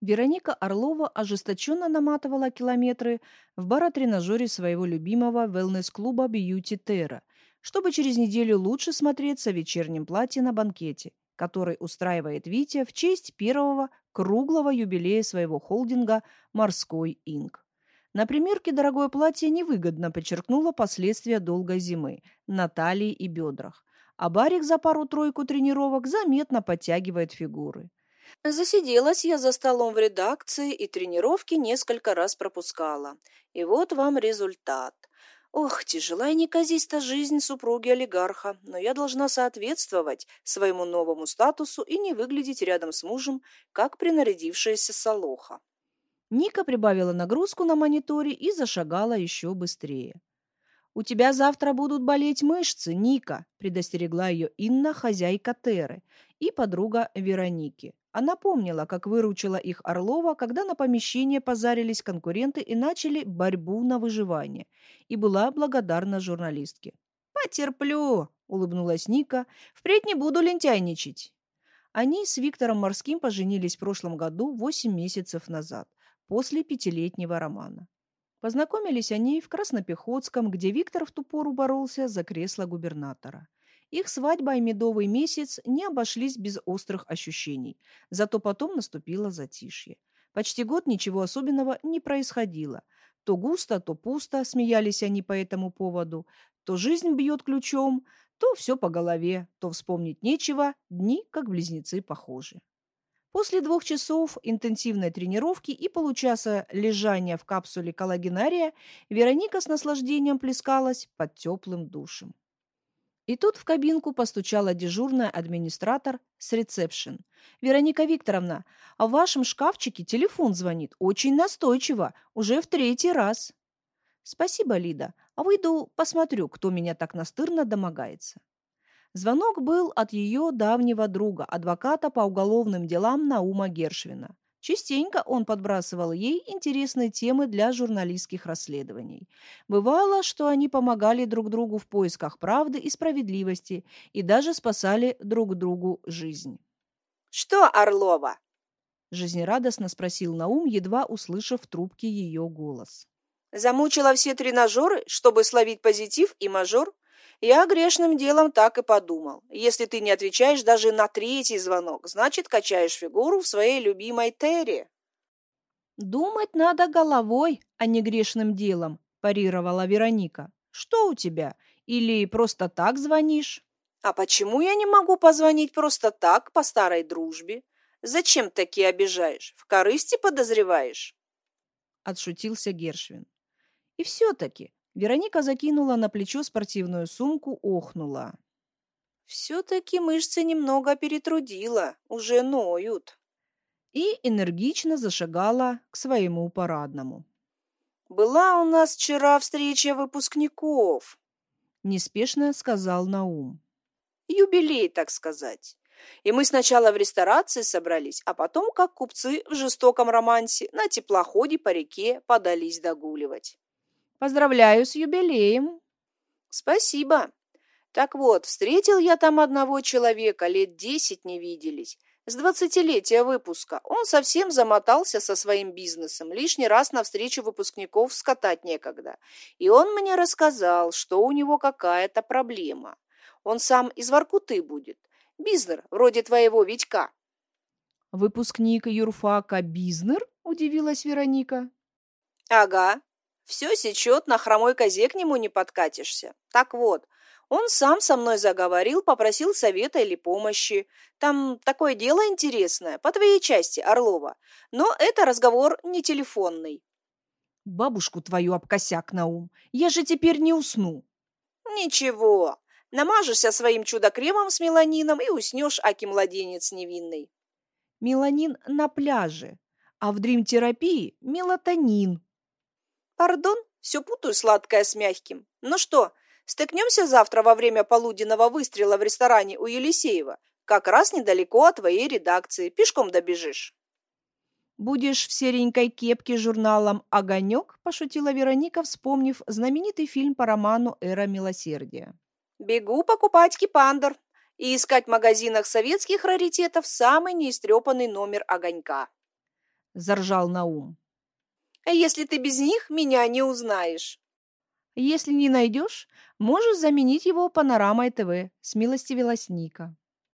Вероника Орлова ожесточенно наматывала километры в баротренажере своего любимого wellness-клуба Beauty Terra, чтобы через неделю лучше смотреться в вечернем платье на банкете, который устраивает Витя в честь первого круглого юбилея своего холдинга «Морской Инк». На примерке дорогое платье невыгодно подчеркнуло последствия долгой зимы на талии и бедрах, а Барик за пару-тройку тренировок заметно подтягивает фигуры. Засиделась я за столом в редакции и тренировки несколько раз пропускала. И вот вам результат. Ох, тяжела и неказиста жизнь супруги олигарха, но я должна соответствовать своему новому статусу и не выглядеть рядом с мужем, как принарядившаяся солоха. Ника прибавила нагрузку на мониторе и зашагала еще быстрее. «У тебя завтра будут болеть мышцы, Ника», – предостерегла ее Инна, хозяйка Теры, и подруга Вероники. Она помнила, как выручила их Орлова, когда на помещение позарились конкуренты и начали борьбу на выживание, и была благодарна журналистке. «Потерплю», — улыбнулась Ника, — «впредь не буду лентяйничать». Они с Виктором Морским поженились в прошлом году, восемь месяцев назад, после пятилетнего романа. Познакомились они в Краснопехотском, где Виктор в ту пору боролся за кресло губернатора. Их свадьба и медовый месяц не обошлись без острых ощущений, зато потом наступило затишье. Почти год ничего особенного не происходило. То густо, то пусто, смеялись они по этому поводу. То жизнь бьет ключом, то все по голове, то вспомнить нечего, дни как близнецы похожи. После двух часов интенсивной тренировки и получаса лежания в капсуле коллагенария Вероника с наслаждением плескалась под теплым душем. И тут в кабинку постучала дежурная администратор с ресепшн. «Вероника Викторовна, в вашем шкафчике телефон звонит. Очень настойчиво. Уже в третий раз». «Спасибо, Лида. А выйду посмотрю, кто меня так настырно домогается». Звонок был от ее давнего друга, адвоката по уголовным делам Наума Гершвина. Частенько он подбрасывал ей интересные темы для журналистских расследований. Бывало, что они помогали друг другу в поисках правды и справедливости и даже спасали друг другу жизнь. «Что, Орлова?» – жизнерадостно спросил Наум, едва услышав в трубке ее голос. «Замучила все тренажеры, чтобы словить позитив и мажор?» Я грешным делом так и подумал. Если ты не отвечаешь даже на третий звонок, значит, качаешь фигуру в своей любимой Терри. Думать надо головой, а не грешным делом, парировала Вероника. Что у тебя? Или просто так звонишь? А почему я не могу позвонить просто так, по старой дружбе? Зачем таки обижаешь? В корысти подозреваешь? Отшутился Гершвин. И все-таки Вероника закинула на плечо спортивную сумку, охнула. «Все-таки мышцы немного перетрудила, уже ноют». И энергично зашагала к своему парадному. «Была у нас вчера встреча выпускников», — неспешно сказал Наум. «Юбилей, так сказать. И мы сначала в ресторации собрались, а потом, как купцы в жестоком романсе, на теплоходе по реке подались догуливать. Поздравляю с юбилеем. Спасибо. Так вот, встретил я там одного человека, лет десять не виделись. С двадцатилетия выпуска. Он совсем замотался со своим бизнесом, лишний раз на встречу выпускников скатать некогда. И он мне рассказал, что у него какая-то проблема. Он сам из Воркуты будет. Бизнер, вроде твоего Витька. Выпускник юрфака Бизнер? Удивилась Вероника. Ага, все сечет, на хромой козе к нему не подкатишься. Так вот, он сам со мной заговорил, попросил совета или помощи. Там такое дело интересное, по твоей части, Орлова. Но это разговор не телефонный. Бабушку твою об косяк на ум. Я же теперь не усну. Ничего. Намажешься своим чудо-кремом с меланином и уснешь, аки младенец невинный. Меланин на пляже, а в дрим-терапии мелатонин. Пардон, все путаю сладкое с мягким. Ну что, стыкнемся завтра во время полуденного выстрела в ресторане у Елисеева? Как раз недалеко от твоей редакции. Пешком добежишь. «Будешь в серенькой кепке журналом «Огонек», – пошутила Вероника, вспомнив знаменитый фильм по роману «Эра милосердия». «Бегу покупать кипандер и искать в магазинах советских раритетов самый неистрепанный номер «Огонька». – заржал Наум. Если ты без них меня не узнаешь? Если не найдешь, можешь заменить его панорамой ТВ, смилостивилась Ника.